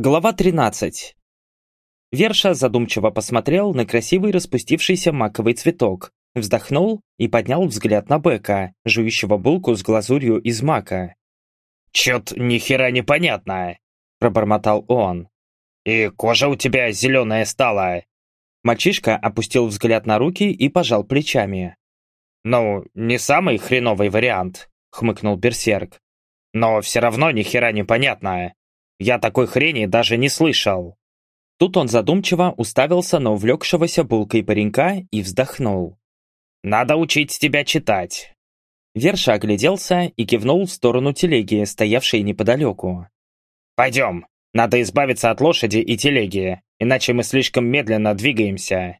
Глава 13. Верша задумчиво посмотрел на красивый распустившийся маковый цветок, вздохнул и поднял взгляд на Бека, жующего булку с глазурью из мака. «Чё-то ни хера непонятно», – пробормотал он. «И кожа у тебя зеленая стала». Мальчишка опустил взгляд на руки и пожал плечами. «Ну, не самый хреновый вариант», – хмыкнул Берсерк. «Но все равно ни хера непонятно. Я такой хрени даже не слышал». Тут он задумчиво уставился на увлекшегося булкой паренька и вздохнул. «Надо учить тебя читать». Верша огляделся и кивнул в сторону телеги, стоявшей неподалеку. «Пойдем, надо избавиться от лошади и телеги, иначе мы слишком медленно двигаемся».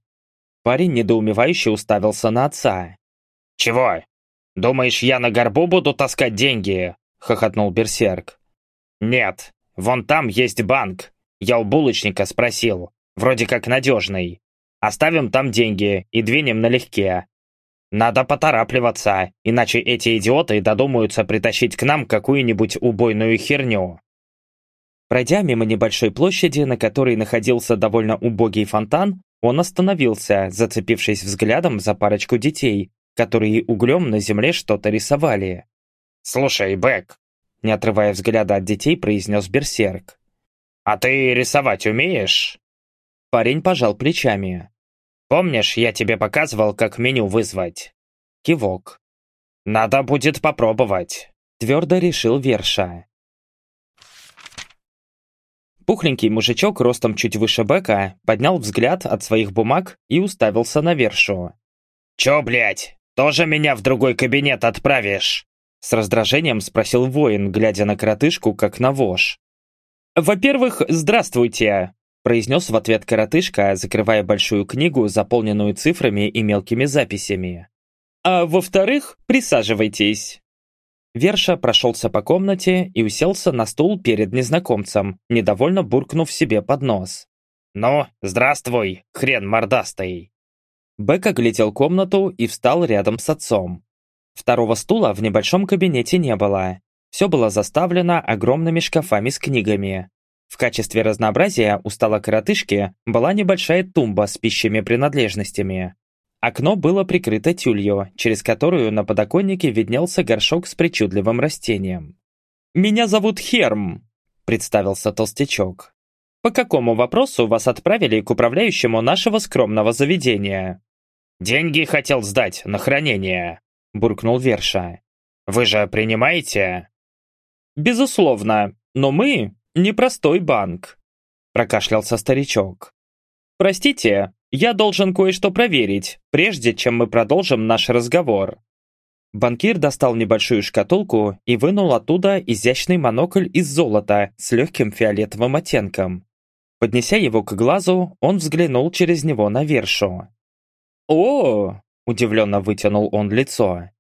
Парень недоумевающе уставился на отца. «Чего? Думаешь, я на горбу буду таскать деньги?» — хохотнул Берсерк. «Нет, Вон там есть банк. Я у булочника спросил. Вроде как надежный. Оставим там деньги и двинем налегке. Надо поторапливаться, иначе эти идиоты додумаются притащить к нам какую-нибудь убойную херню. Пройдя мимо небольшой площади, на которой находился довольно убогий фонтан, он остановился, зацепившись взглядом за парочку детей, которые углем на земле что-то рисовали. «Слушай, Бэк, не отрывая взгляда от детей, произнес Берсерк. «А ты рисовать умеешь?» Парень пожал плечами. «Помнишь, я тебе показывал, как меню вызвать?» Кивок. «Надо будет попробовать», — твердо решил Верша. Пухленький мужичок ростом чуть выше Бека поднял взгляд от своих бумаг и уставился на Вершу. «Чё, блядь, тоже меня в другой кабинет отправишь?» С раздражением спросил воин, глядя на коротышку, как на вож. «Во-первых, здравствуйте!» произнес в ответ коротышка, закрывая большую книгу, заполненную цифрами и мелкими записями. «А во-вторых, присаживайтесь!» Верша прошелся по комнате и уселся на стул перед незнакомцем, недовольно буркнув себе под нос. «Ну, здравствуй, хрен мордастый!» Бэк оглядел комнату и встал рядом с отцом. Второго стула в небольшом кабинете не было. Все было заставлено огромными шкафами с книгами. В качестве разнообразия у стола коротышки была небольшая тумба с пищими принадлежностями. Окно было прикрыто тюлью, через которую на подоконнике виднелся горшок с причудливым растением. «Меня зовут Херм», – представился толстячок. «По какому вопросу вас отправили к управляющему нашего скромного заведения?» «Деньги хотел сдать на хранение», – буркнул Верша. «Вы же принимаете?» «Безусловно, но мы не простой банк», – прокашлялся старичок. «Простите, я должен кое-что проверить, прежде чем мы продолжим наш разговор». Банкир достал небольшую шкатулку и вынул оттуда изящный монокль из золота с легким фиолетовым оттенком. Поднеся его к глазу, он взглянул через него на Вершу. «О, Удивленно вытянул он лицо.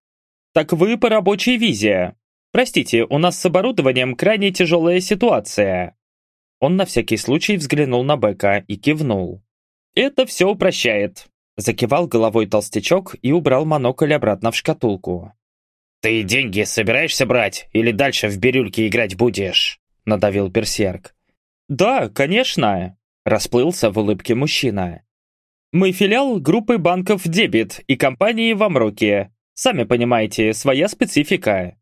«Так вы по рабочей визе. Простите, у нас с оборудованием крайне тяжелая ситуация». Он на всякий случай взглянул на Бека и кивнул. «Это все упрощает», – закивал головой толстячок и убрал монокль обратно в шкатулку. «Ты деньги собираешься брать или дальше в бирюльке играть будешь?» – надавил Берсерк. «Да, конечно», – расплылся в улыбке мужчина. Мы филиал группы банков «Дебит» и компании в. Сами понимаете, своя специфика.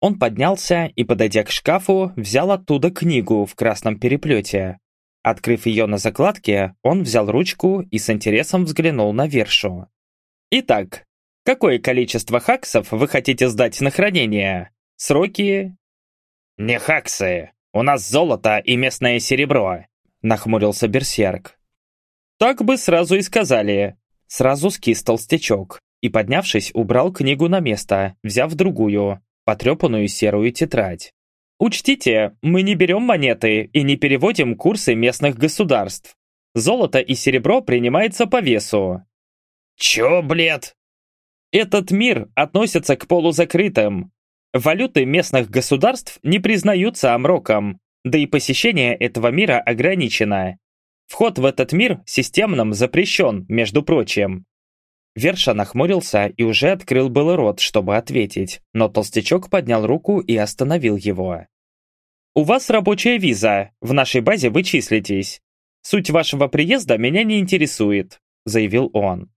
Он поднялся и, подойдя к шкафу, взял оттуда книгу в красном переплете. Открыв ее на закладке, он взял ручку и с интересом взглянул на вершу. «Итак, какое количество хаксов вы хотите сдать на хранение? Сроки?» «Не хаксы, у нас золото и местное серебро», — нахмурился Берсерк. «Так бы сразу и сказали!» Сразу скис толстячок и, поднявшись, убрал книгу на место, взяв другую, потрепанную серую тетрадь. «Учтите, мы не берем монеты и не переводим курсы местных государств. Золото и серебро принимается по весу». «Чё, блед?» «Этот мир относится к полузакрытым. Валюты местных государств не признаются амроком, да и посещение этого мира ограничено. Вход в этот мир системным запрещен, между прочим. Верша нахмурился и уже открыл был рот, чтобы ответить, но толстячок поднял руку и остановил его. у вас рабочая виза, в нашей базе вы числитесь. Суть вашего приезда меня не интересует», — заявил он.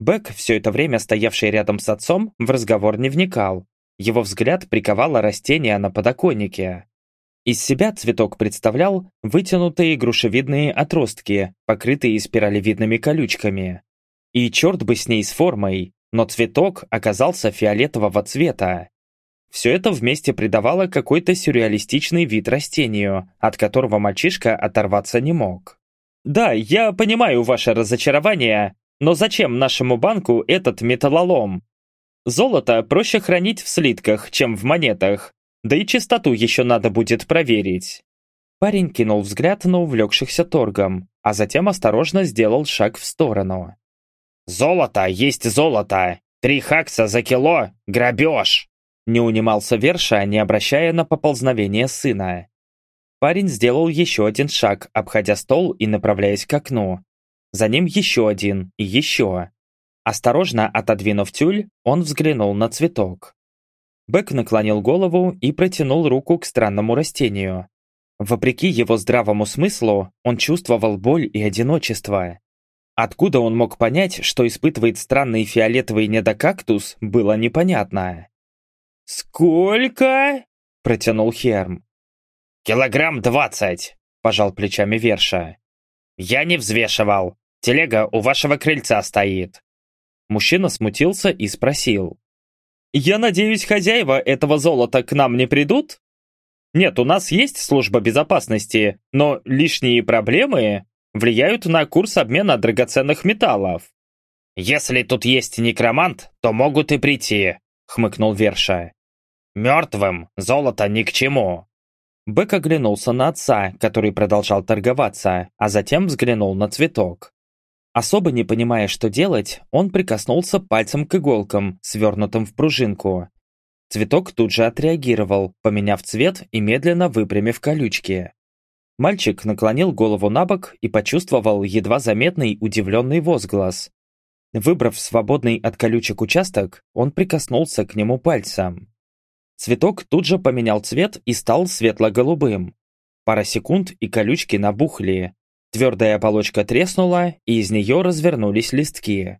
Бэк, все это время стоявший рядом с отцом, в разговор не вникал. Его взгляд приковало растение на подоконнике. Из себя цветок представлял вытянутые грушевидные отростки, покрытые спиралевидными колючками. И черт бы с ней с формой, но цветок оказался фиолетового цвета. Все это вместе придавало какой-то сюрреалистичный вид растению, от которого мальчишка оторваться не мог. «Да, я понимаю ваше разочарование, но зачем нашему банку этот металлолом? Золото проще хранить в слитках, чем в монетах, да и чистоту еще надо будет проверить». Парень кинул взгляд на увлекшихся торгом, а затем осторожно сделал шаг в сторону. «Золото есть золото! Три хакса за кило – грабеж!» Не унимался Верша, не обращая на поползновение сына. Парень сделал еще один шаг, обходя стол и направляясь к окну. За ним еще один и еще. Осторожно отодвинув тюль, он взглянул на цветок. Бэк наклонил голову и протянул руку к странному растению. Вопреки его здравому смыслу, он чувствовал боль и одиночество. Откуда он мог понять, что испытывает странный фиолетовый недокактус, было непонятно. «Сколько?» – протянул Херм. «Килограмм двадцать», – пожал плечами Верша. «Я не взвешивал. Телега у вашего крыльца стоит». Мужчина смутился и спросил. «Я надеюсь, хозяева этого золота к нам не придут?» «Нет, у нас есть служба безопасности, но лишние проблемы влияют на курс обмена драгоценных металлов». «Если тут есть некромант, то могут и прийти», — хмыкнул Верша. Мертвым золото ни к чему. Бэк оглянулся на отца, который продолжал торговаться, а затем взглянул на цветок. Особо не понимая, что делать, он прикоснулся пальцем к иголкам, свернутым в пружинку. Цветок тут же отреагировал, поменяв цвет и медленно выпрямив колючки. Мальчик наклонил голову на бок и почувствовал едва заметный удивленный возглас. Выбрав свободный от колючек участок, он прикоснулся к нему пальцем. Цветок тут же поменял цвет и стал светло-голубым. Пара секунд и колючки набухли. Твердая оболочка треснула, и из нее развернулись листки.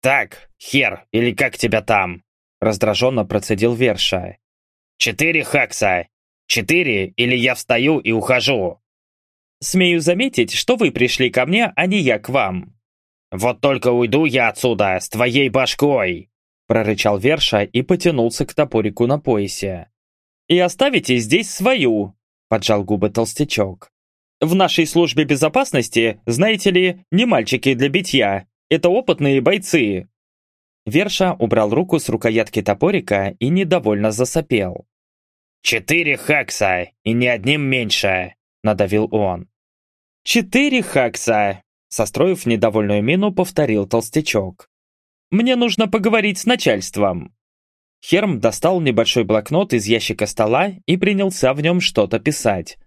«Так, хер, или как тебя там?» Раздраженно процедил Верша. «Четыре хакса! Четыре, или я встаю и ухожу!» «Смею заметить, что вы пришли ко мне, а не я к вам!» «Вот только уйду я отсюда с твоей башкой!» прорычал Верша и потянулся к топорику на поясе. «И оставите здесь свою!» – поджал губы толстячок. «В нашей службе безопасности, знаете ли, не мальчики для битья, это опытные бойцы!» Верша убрал руку с рукоятки топорика и недовольно засопел. «Четыре хакса, и ни одним меньше!» – надавил он. «Четыре хакса!» – состроив недовольную мину, повторил толстячок. Мне нужно поговорить с начальством». Херм достал небольшой блокнот из ящика стола и принялся в нем что-то писать.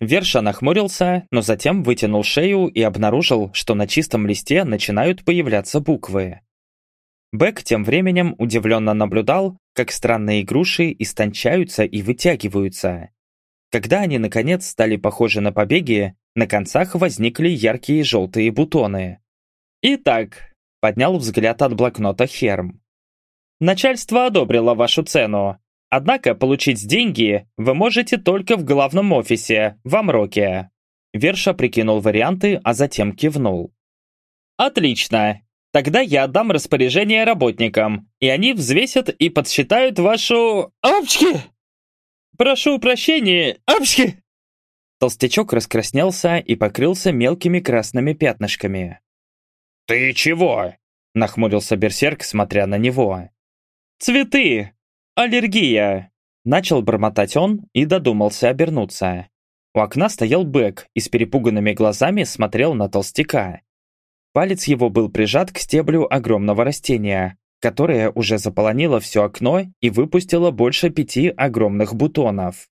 Верша нахмурился, но затем вытянул шею и обнаружил, что на чистом листе начинают появляться буквы. Бэк тем временем удивленно наблюдал, как странные груши истончаются и вытягиваются. Когда они наконец стали похожи на побеги, на концах возникли яркие желтые бутоны. «Итак, Поднял взгляд от блокнота Херм. Начальство одобрило вашу цену. Однако получить деньги вы можете только в главном офисе, в Амроке. Верша прикинул варианты, а затем кивнул. Отлично. Тогда я отдам распоряжение работникам, и они взвесят и подсчитают вашу... Апчки! Прошу прощения, апчки! Толстячок раскраснелся и покрылся мелкими красными пятнышками. «Ты чего?» – нахмурился Берсерк, смотря на него. «Цветы! Аллергия!» Начал бормотать он и додумался обернуться. У окна стоял Бэк и с перепуганными глазами смотрел на толстяка. Палец его был прижат к стеблю огромного растения, которое уже заполонило все окно и выпустило больше пяти огромных бутонов.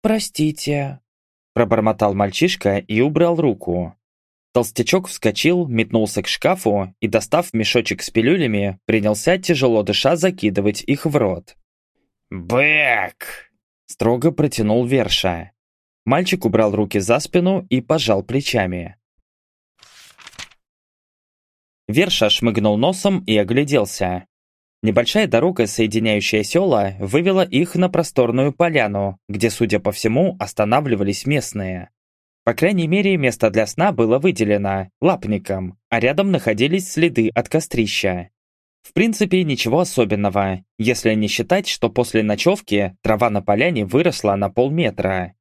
«Простите», – пробормотал мальчишка и убрал руку. Толстячок вскочил, метнулся к шкафу и, достав мешочек с пилюлями, принялся тяжело дыша закидывать их в рот. «Бэк!» Строго протянул Верша. Мальчик убрал руки за спину и пожал плечами. Верша шмыгнул носом и огляделся. Небольшая дорога, соединяющая села, вывела их на просторную поляну, где, судя по всему, останавливались местные. По крайней мере, место для сна было выделено лапником, а рядом находились следы от кострища. В принципе, ничего особенного, если не считать, что после ночевки трава на поляне выросла на полметра.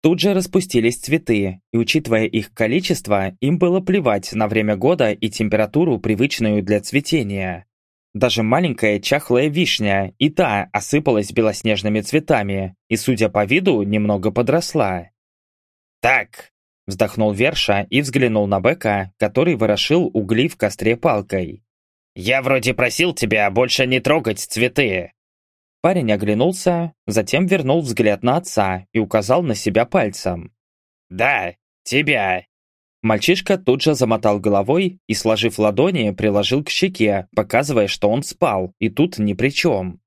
Тут же распустились цветы, и учитывая их количество, им было плевать на время года и температуру, привычную для цветения. Даже маленькая чахлая вишня и та осыпалась белоснежными цветами и, судя по виду, немного подросла. «Так!» – вздохнул Верша и взглянул на Бека, который ворошил угли в костре палкой. «Я вроде просил тебя больше не трогать цветы!» Парень оглянулся, затем вернул взгляд на отца и указал на себя пальцем. «Да, тебя!» Мальчишка тут же замотал головой и, сложив ладони, приложил к щеке, показывая, что он спал, и тут ни при чем.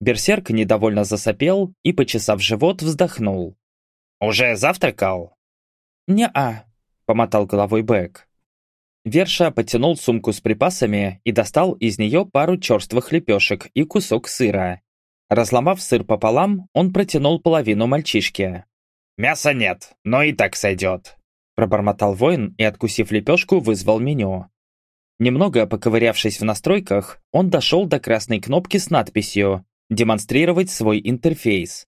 Берсерк недовольно засопел и, почесав живот, вздохнул. «Уже завтракал?» «Не-а», — помотал головой Бэк. Верша потянул сумку с припасами и достал из нее пару черствых лепешек и кусок сыра. Разломав сыр пополам, он протянул половину мальчишке. «Мяса нет, но и так сойдет», Пробормотал воин и, откусив лепешку, вызвал меню. Немного поковырявшись в настройках, он дошел до красной кнопки с надписью «Демонстрировать свой интерфейс».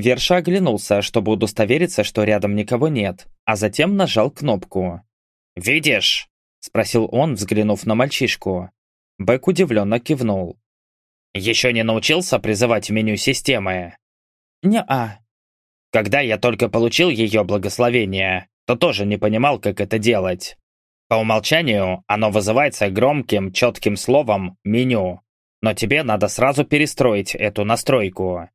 Верша оглянулся, чтобы удостовериться, что рядом никого нет, а затем нажал кнопку. «Видишь?» – спросил он, взглянув на мальчишку. Бэк удивленно кивнул. «Еще не научился призывать меню системы?» «Не-а». «Когда я только получил ее благословение, то тоже не понимал, как это делать. По умолчанию оно вызывается громким, четким словом «меню», но тебе надо сразу перестроить эту настройку.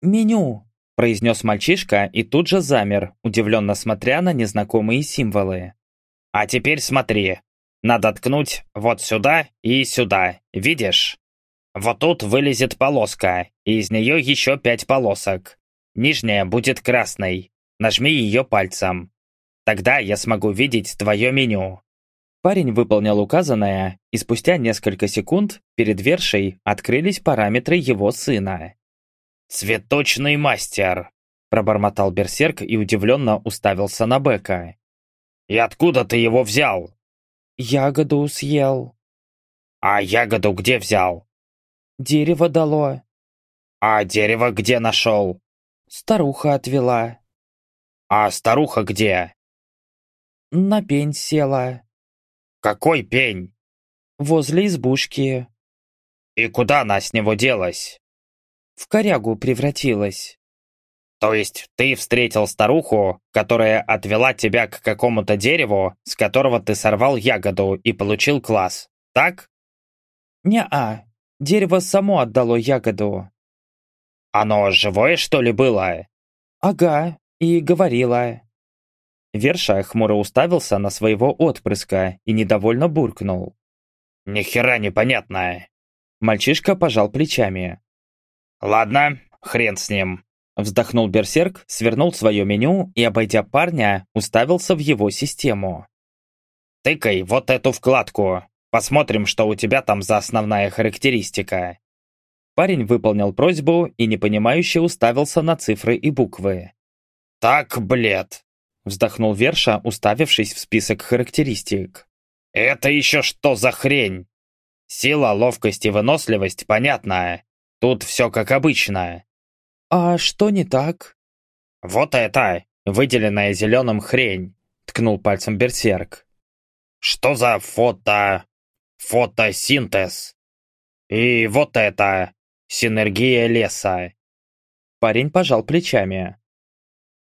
«Меню», – произнес мальчишка и тут же замер, удивленно смотря на незнакомые символы. «А теперь смотри. Надо ткнуть вот сюда и сюда, видишь? Вот тут вылезет полоска, и из нее еще пять полосок. Нижняя будет красной. Нажми ее пальцем. Тогда я смогу видеть твое меню». Парень выполнил указанное, и спустя несколько секунд перед Вершей открылись параметры его сына. «Цветочный мастер!» – пробормотал Берсерк и удивленно уставился на Бека. «И откуда ты его взял?» «Ягоду съел». «А ягоду где взял?» «Дерево дало». «А дерево где нашел?» «Старуха отвела». «А старуха где?» На пень села. Какой пень? Возле избушки. И куда она с него делась? В корягу превратилась. То есть ты встретил старуху, которая отвела тебя к какому-то дереву, с которого ты сорвал ягоду и получил класс, так? Не-а, дерево само отдало ягоду. Оно живое, что ли, было? Ага, и говорила. Верша хмуро уставился на своего отпрыска и недовольно буркнул. «Ни хера непонятное!» Мальчишка пожал плечами. «Ладно, хрен с ним!» Вздохнул Берсерк, свернул свое меню и, обойдя парня, уставился в его систему. «Тыкай вот эту вкладку. Посмотрим, что у тебя там за основная характеристика». Парень выполнил просьбу и непонимающе уставился на цифры и буквы. «Так, блед!» Вздохнул Верша, уставившись в список характеристик. «Это еще что за хрень? Сила, ловкость и выносливость понятная. Тут все как обычно». «А что не так?» «Вот это, выделенная зеленым хрень», — ткнул пальцем Берсерк. «Что за фото... фотосинтез? И вот это... синергия леса». Парень пожал плечами.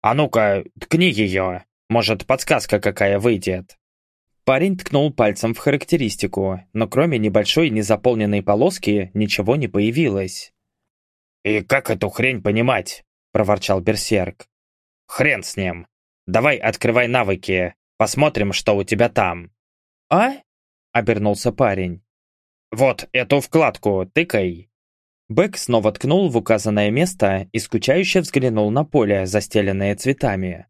«А ну-ка, ткни ее. Может, подсказка какая выйдет». Парень ткнул пальцем в характеристику, но кроме небольшой незаполненной полоски ничего не появилось. «И как эту хрень понимать?» – проворчал Берсерк. «Хрен с ним. Давай открывай навыки, посмотрим, что у тебя там». «А?» – обернулся парень. «Вот эту вкладку тыкай». Бэк снова ткнул в указанное место и скучающе взглянул на поле, застеленное цветами.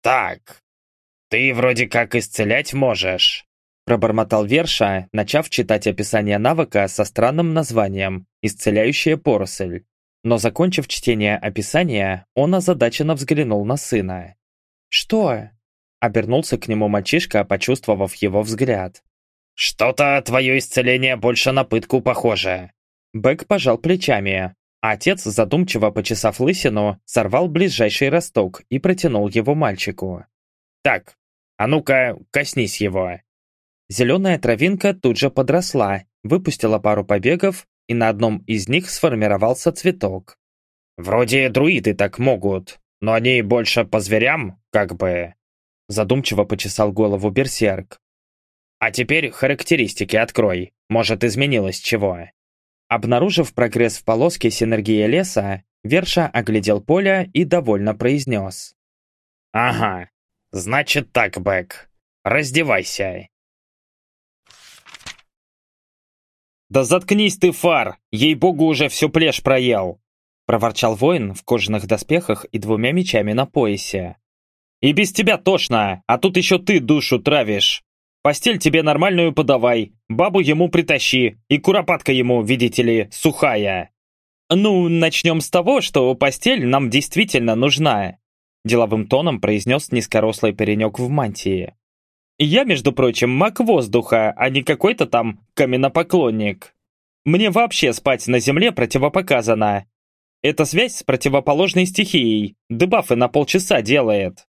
«Так, ты вроде как исцелять можешь», пробормотал Верша, начав читать описание навыка со странным названием «Исцеляющая поросль». Но закончив чтение описания, он озадаченно взглянул на сына. «Что?» – обернулся к нему мальчишка, почувствовав его взгляд. «Что-то твое исцеление больше на пытку похоже». Бэк пожал плечами. А отец, задумчиво почесав лысину, сорвал ближайший росток и протянул его мальчику. «Так, а ну-ка, коснись его». Зеленая травинка тут же подросла, выпустила пару побегов, и на одном из них сформировался цветок. «Вроде друиды так могут, но они больше по зверям, как бы...» Задумчиво почесал голову берсерк. «А теперь характеристики открой, может изменилось чего». Обнаружив прогресс в полоске синергии леса, Верша оглядел поле и довольно произнес. «Ага, значит так, Бэк, раздевайся». «Да заткнись ты, фар! Ей-богу, уже всю плешь проел!» Проворчал воин в кожаных доспехах и двумя мечами на поясе. «И без тебя тошно, а тут еще ты душу травишь. Постель тебе нормальную подавай, бабу ему притащи, и куропатка ему, видите ли, сухая». «Ну, начнем с того, что постель нам действительно нужна», деловым тоном произнес низкорослый паренек в мантии. Я, между прочим, маг воздуха, а не какой-то там каменопоклонник. Мне вообще спать на земле противопоказано. Это связь с противоположной стихией, дебафы на полчаса делает.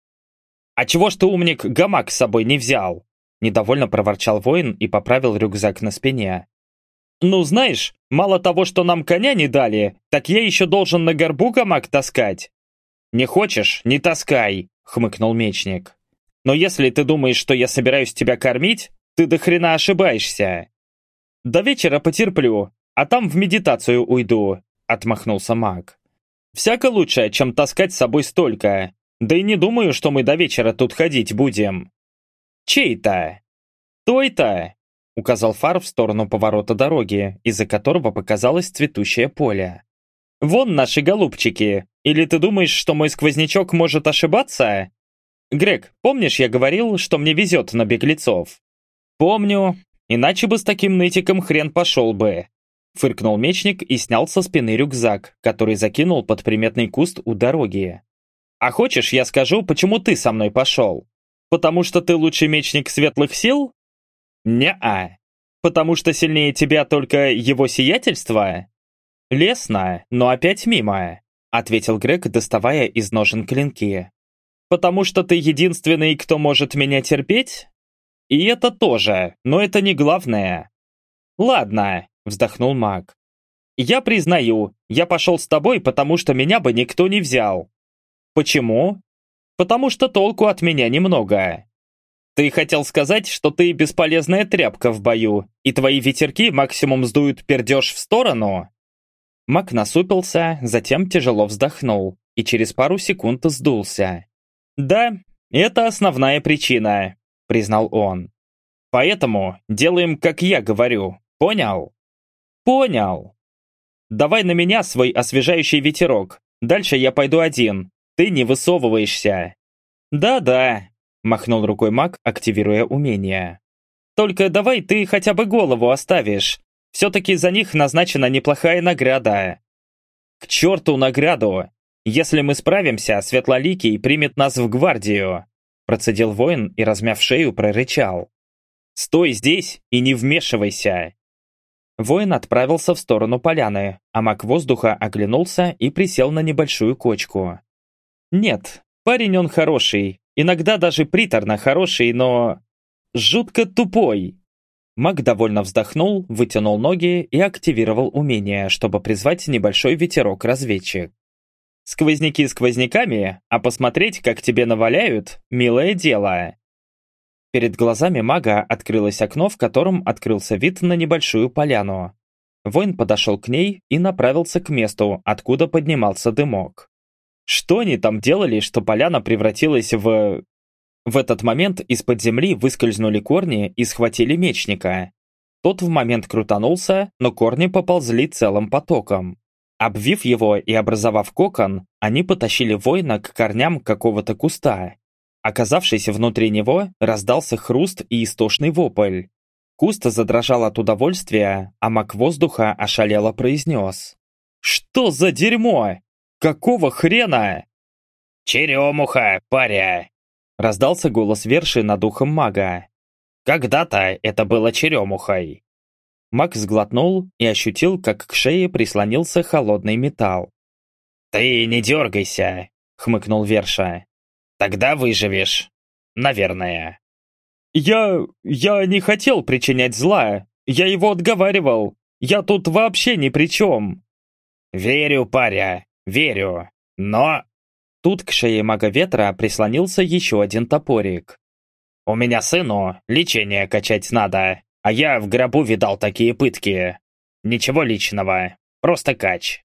А чего ж ты, умник, гамак с собой не взял? Недовольно проворчал воин и поправил рюкзак на спине. «Ну, знаешь, мало того, что нам коня не дали, так я еще должен на горбу гамак таскать». «Не хочешь, не таскай», — хмыкнул мечник. Но если ты думаешь, что я собираюсь тебя кормить, ты до хрена ошибаешься. До вечера потерплю, а там в медитацию уйду, отмахнулся маг. Всяко лучше, чем таскать с собой столько. Да и не думаю, что мы до вечера тут ходить будем. Чей-то? Той-то, указал Фар в сторону поворота дороги, из-за которого показалось цветущее поле. «Вон наши голубчики! Или ты думаешь, что мой сквознячок может ошибаться? Грег, помнишь, я говорил, что мне везет на беглецов? Помню, иначе бы с таким нытиком хрен пошел бы. Фыркнул мечник и снял со спины рюкзак, который закинул под приметный куст у дороги. А хочешь, я скажу, почему ты со мной пошел? Потому что ты лучший мечник светлых сил? Не-а. Потому что сильнее тебя только его сиятельство? Лесно, но опять мимо, ответил Грег, доставая из ножен клинки. Потому что ты единственный, кто может меня терпеть? И это тоже, но это не главное. Ладно, вздохнул маг. Я признаю, я пошел с тобой, потому что меня бы никто не взял. Почему? Потому что толку от меня немного. Ты хотел сказать, что ты бесполезная тряпка в бою, и твои ветерки максимум сдуют пердеж в сторону? Маг насупился, затем тяжело вздохнул и через пару секунд сдулся. «Да, это основная причина», — признал он. «Поэтому делаем, как я говорю. Понял?» «Понял. Давай на меня свой освежающий ветерок. Дальше я пойду один. Ты не высовываешься». «Да-да», — махнул рукой маг, активируя умение. «Только давай ты хотя бы голову оставишь. Все-таки за них назначена неплохая награда». «К черту награду! «Если мы справимся, Светлоликий примет нас в гвардию», процедил воин и, размяв шею, прорычал. «Стой здесь и не вмешивайся!» Воин отправился в сторону поляны, а маг воздуха оглянулся и присел на небольшую кочку. «Нет, парень он хороший, иногда даже приторно хороший, но... жутко тупой!» Маг довольно вздохнул, вытянул ноги и активировал умение, чтобы призвать небольшой ветерок-разведчик. Сквозняки сквозняками, а посмотреть, как тебе наваляют, милое дело. Перед глазами мага открылось окно, в котором открылся вид на небольшую поляну. Воин подошел к ней и направился к месту, откуда поднимался дымок. Что они там делали, что поляна превратилась в... В этот момент из-под земли выскользнули корни и схватили мечника. Тот в момент крутанулся, но корни поползли целым потоком. Обвив его и образовав кокон, они потащили воина к корням какого-то куста. Оказавшись внутри него, раздался хруст и истошный вопль. Куст задрожал от удовольствия, а маг воздуха ошалело произнес. «Что за дерьмо? Какого хрена?» «Черемуха, паря!» Раздался голос Верши над ухом мага. «Когда-то это было черемухой». Маг сглотнул и ощутил, как к шее прислонился холодный металл. «Ты не дергайся», — хмыкнул Верша. «Тогда выживешь. Наверное». «Я... я не хотел причинять зла. Я его отговаривал. Я тут вообще ни при чем». «Верю, паря, верю. Но...» Тут к шее мага ветра прислонился еще один топорик. «У меня сыну лечение качать надо, а я в гробу видал такие пытки. Ничего личного, просто кач».